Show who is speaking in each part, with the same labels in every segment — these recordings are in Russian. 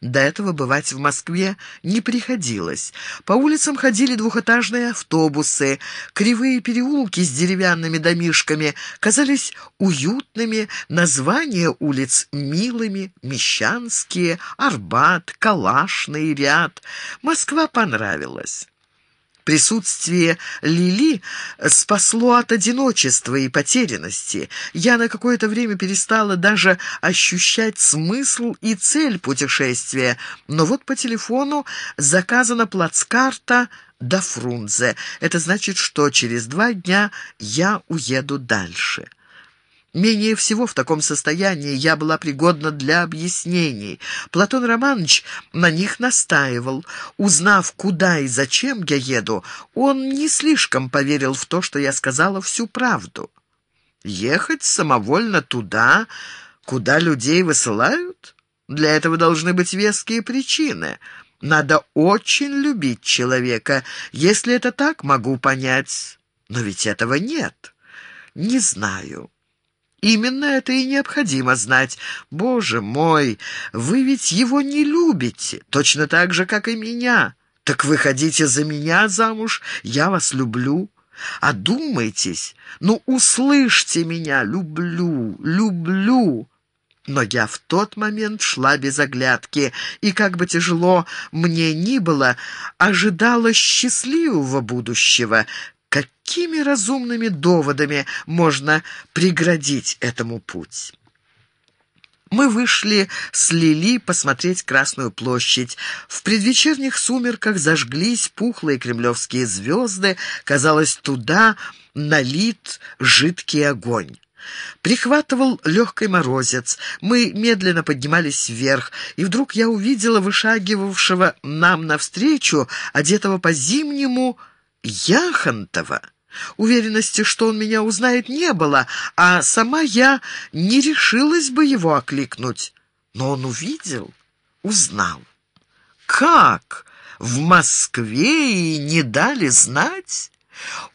Speaker 1: До этого бывать в Москве не приходилось. По улицам ходили двухэтажные автобусы. Кривые переулки с деревянными домишками казались уютными, названия улиц милыми, Мещанские, Арбат, Калашный ряд. Москва понравилась. Присутствие Лили спасло от одиночества и потерянности. Я на какое-то время перестала даже ощущать смысл и цель путешествия. Но вот по телефону заказана плацкарта до Фрунзе. Это значит, что через два дня я уеду дальше. Менее всего в таком состоянии я была пригодна для объяснений. Платон Романович на них настаивал. Узнав, куда и зачем я еду, он не слишком поверил в то, что я сказала всю правду. Ехать самовольно туда, куда людей высылают? Для этого должны быть веские причины. Надо очень любить человека. Если это так, могу понять. Но ведь этого нет. Не знаю. Именно это и необходимо знать. Боже мой, вы ведь его не любите, точно так же, как и меня. Так выходите за меня замуж, я вас люблю. Одумайтесь, ну услышьте меня, люблю, люблю. Но я в тот момент шла без оглядки, и, как бы тяжело мне ни было, ожидала счастливого будущего, какими разумными доводами можно преградить этому путь? Мы вышли с Лили посмотреть Красную площадь. В предвечерних сумерках зажглись пухлые кремлевские звезды. Казалось, туда налит жидкий огонь. Прихватывал легкий морозец. Мы медленно поднимались вверх, и вдруг я увидела вышагивавшего нам навстречу, одетого по-зимнему, Яхонтова. Уверенности, что он меня узнает, не было, а сама я не решилась бы его окликнуть. Но он увидел, узнал. Как? В Москве и не дали знать?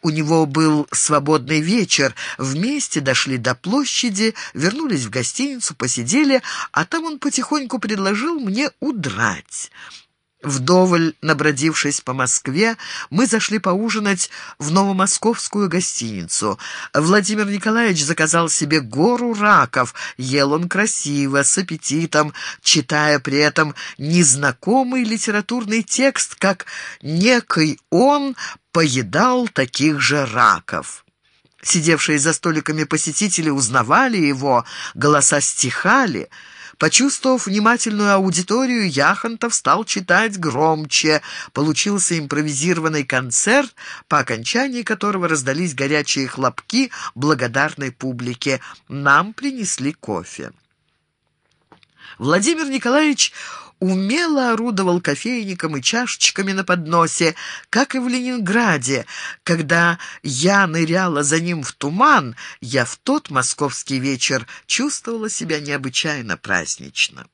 Speaker 1: У него был свободный вечер. Вместе дошли до площади, вернулись в гостиницу, посидели, а там он потихоньку предложил мне удрать. Вдоволь набродившись по Москве, мы зашли поужинать в новомосковскую гостиницу. Владимир Николаевич заказал себе гору раков. Ел он красиво, с аппетитом, читая при этом незнакомый литературный текст, как «некий он поедал таких же раков». Сидевшие за столиками посетители узнавали его, голоса стихали — Почувствовав внимательную аудиторию, Яхонтов стал читать громче. Получился импровизированный концерт, по окончании которого раздались горячие хлопки благодарной публике. Нам принесли кофе. Владимир Николаевич умело орудовал кофейником и чашечками на подносе, как и в Ленинграде. Когда я ныряла за ним в туман, я в тот московский вечер чувствовала себя необычайно празднично.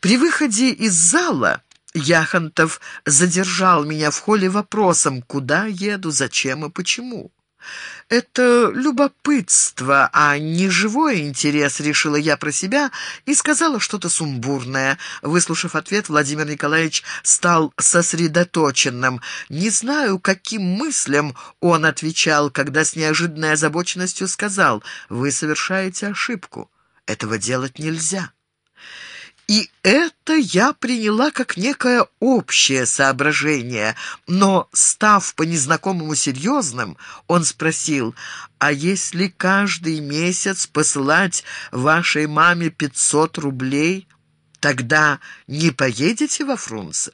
Speaker 1: При выходе из зала Яхонтов задержал меня в холле вопросом, куда еду, зачем и почему. «Это любопытство, а не живой интерес», — решила я про себя и сказала что-то сумбурное. Выслушав ответ, Владимир Николаевич стал сосредоточенным. Не знаю, каким мыслям он отвечал, когда с неожиданной озабоченностью сказал «Вы совершаете ошибку. Этого делать нельзя». И это я приняла как некое общее соображение, но, став по незнакомому серьезным, он спросил, «А если каждый месяц посылать вашей маме 500 рублей, тогда не поедете во Фрунзе?»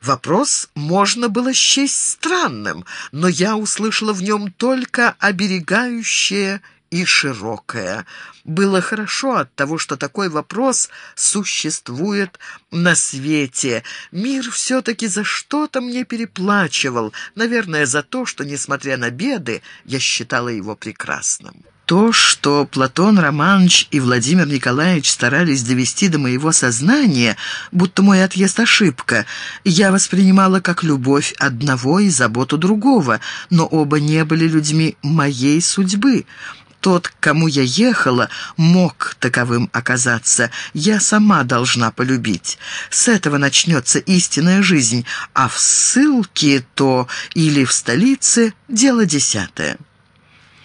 Speaker 1: Вопрос можно было счесть странным, но я услышала в нем только оберегающее и широкое. Было хорошо от того, что такой вопрос существует на свете. Мир все-таки за что-то мне переплачивал, наверное, за то, что, несмотря на беды, я считала его прекрасным. То, что Платон Романович и Владимир Николаевич старались довести до моего сознания, будто мой отъезд ошибка, я воспринимала как любовь одного и заботу другого, но оба не были людьми моей судьбы. Тот, к кому я ехала, мог таковым оказаться. Я сама должна полюбить. С этого начнется истинная жизнь, а в ссылке то или в столице – дело десятое.